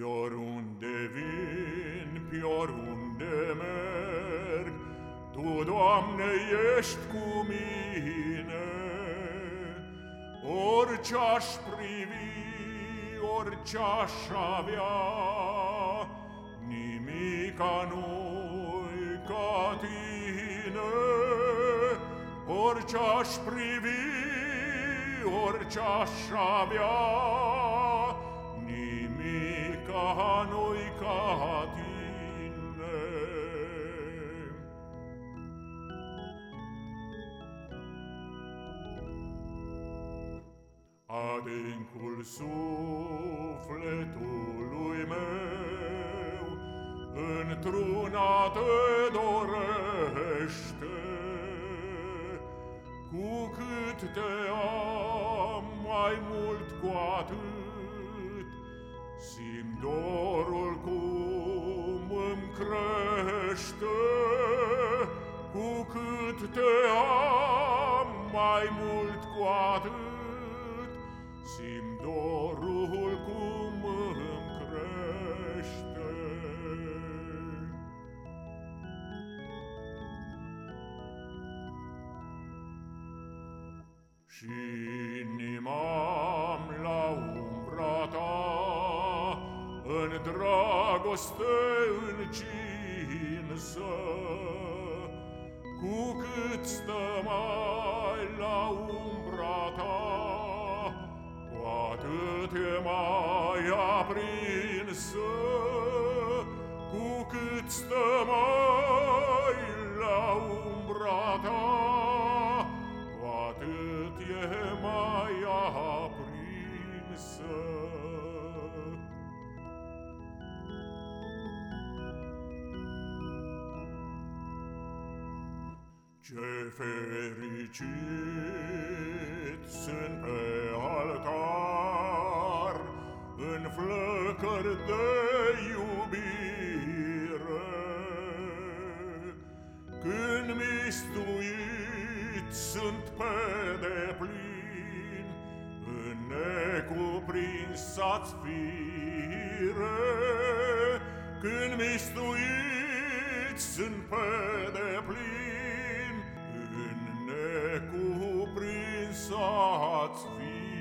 Pior unde vin, pior oriunde merg, Tu, Doamne, ești cu mine. Orice-aș privi, orice-aș avea, Nimica nu-i ca tine. Orice-aș privi, orice-aș avea, Nimica nu-i ca tine. Adâncul sufletului meu Într-una te dorește Cu cât te am mai mult cu atât crește Cu cât te am mai mult cu atât Simt dorul cum îmi crește. Și inima la umbra ta, În dragoste încinsă, Cu cât stă mai la umbra ta, atât e mai aprinsă, cu cât stă mai Ce fericit sunt pe altar În flăcări de iubire. Când mistuit sunt pe deplin În necuprinsați fire. Când mistuit sunt pe deplin God's will.